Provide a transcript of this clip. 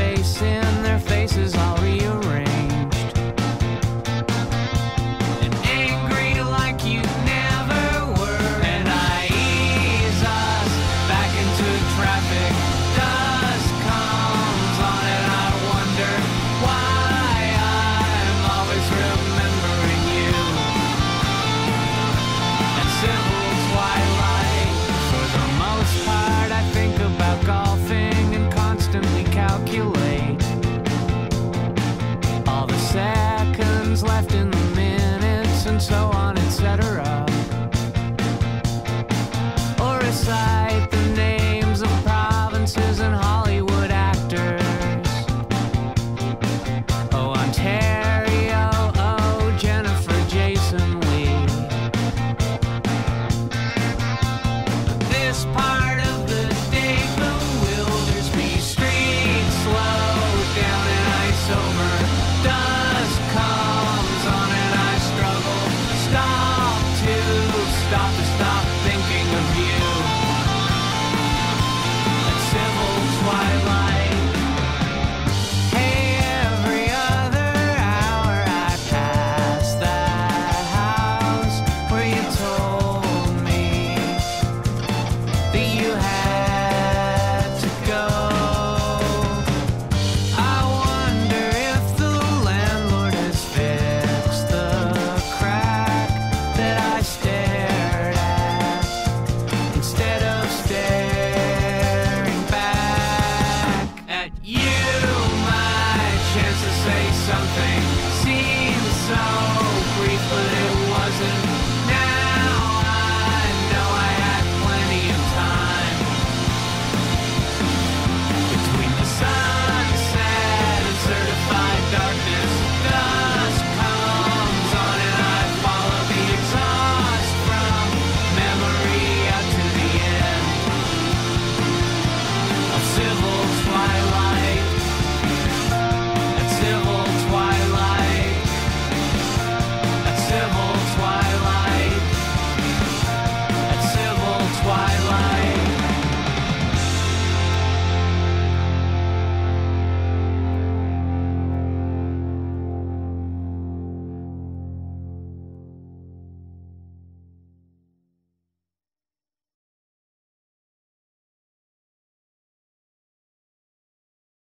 face in their faces all rearranged. And angry like you never were. And I ease us back into traffic. side. sound